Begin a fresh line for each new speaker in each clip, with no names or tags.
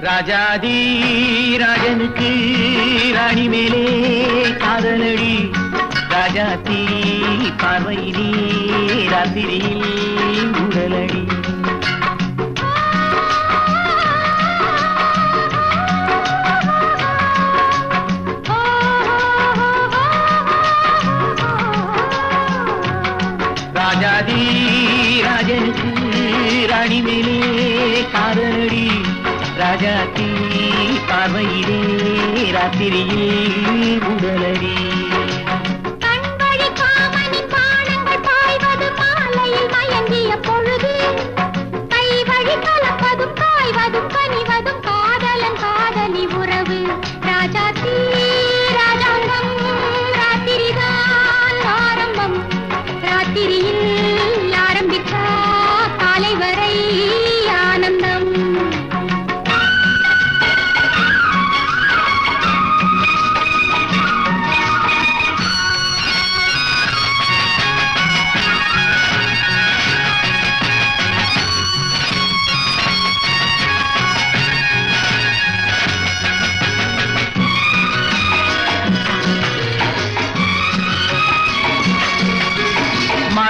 ராஜாதி ராஜனுக்கு ராணி மேலே காதலடி. ராஜாத்தி பார்வையிலே ராத்திரியில் உடலடி. ராஜாதி ராஜனுக்கு ராணி மேலே காதலடி. ராஜாத்தி பார்வையிலே ராத்திரியே உடலடி
கண்வழி காமனின் பானங்கள் பாய்வது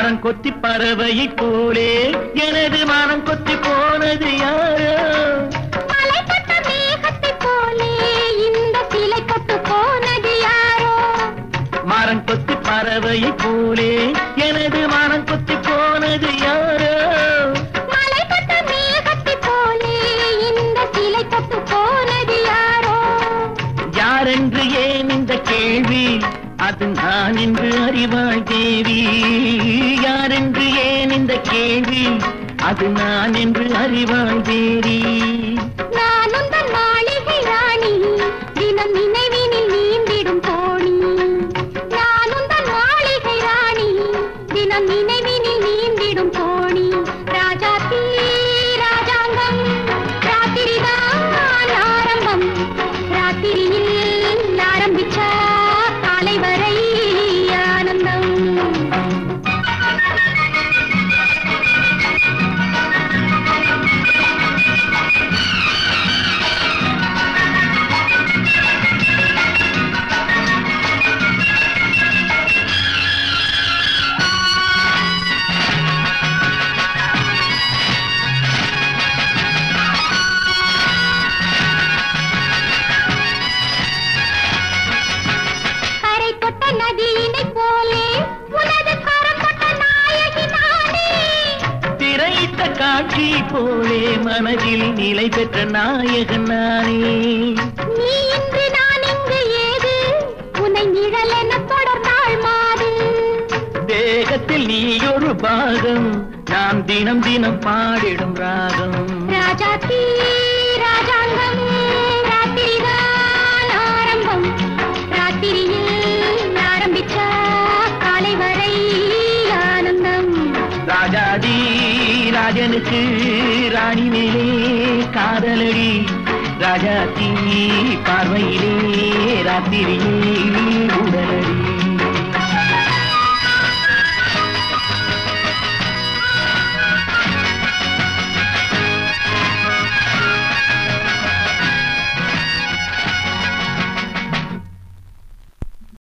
மரம் கொத்தி பறவையைப் போலே. எனது மனம் கொத்தி போனது யாரோ? மரம் கொத்தி பறவையைப் போலே. எனது மனம் கொத்தி போனது யாரோ?
மலைப்பட்ட மேகத்தைப் போலே. இந்த சிலை கொத்து போனது யாரோ?
யாரென்று ஏன் இந்த கேள்வி? அது நான் என்று அறிவாள் தேவி. யாரென்று ஏன் இந்த கேள்வி? அது நான் என்று அறிவாள் தேவி. காட்சி போலே மனதில் நிலை பெற்ற நாயகன் நானே.
நீ இன்று நான் இங்கு ஏது? உன்னை நிழலென தொடர்ந்தாள் மாது.
தேகத்தில் நீ ஒரு பாகம் நாம் தினம் தினம் பாடிடும் ராகம்.
ராஜாத்தி ராஜாங்கம்.
ராஜி ராஜனுக்கு ராணி மேலே காதலடி. ராஜாத்தி பார்வையிலே ராத்திரியே